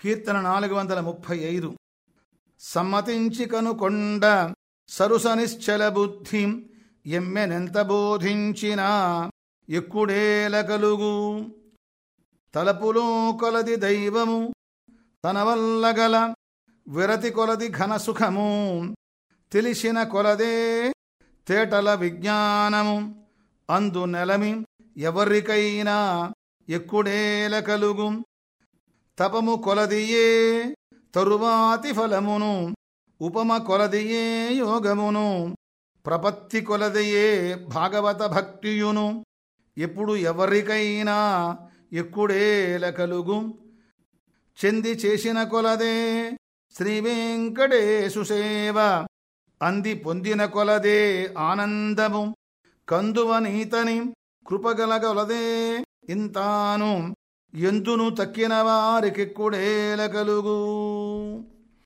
కీర్తన నాలుగు వందల ముప్పై ఐదు. సమ్మతించి కనుకొండ సరుస నిశ్చల బుద్ధి ఎమ్మెనెంత బోధించినా ఎక్కుడేల కలుగు తలపులో కొలది దైవము తన వల్ల గల విరతి కొలది ఘన సుఖము తెలిసిన కొలదే తేటల విజ్ఞానము అందు నెలమి ఎవరికైనా ఎక్కుడేల కలుగు తపము కొలదియే తరువాతి ఫలమును ఉపమ కొలదియే యోగమును ప్రపత్తి కొలదియే భాగవత భక్తియును. ఎప్పుడు ఎవరికైనా ఎక్కుడేల కలుగు చెంది చేసిన కొలదే శ్రీవేంకటేశు సేవ. అంది పొందిన కొలదే ఆనందము. కందువనీతని కృపగలగలదే ఇంతాను. ఎందును తక్కిన వారికెక్కుడేల కలుగు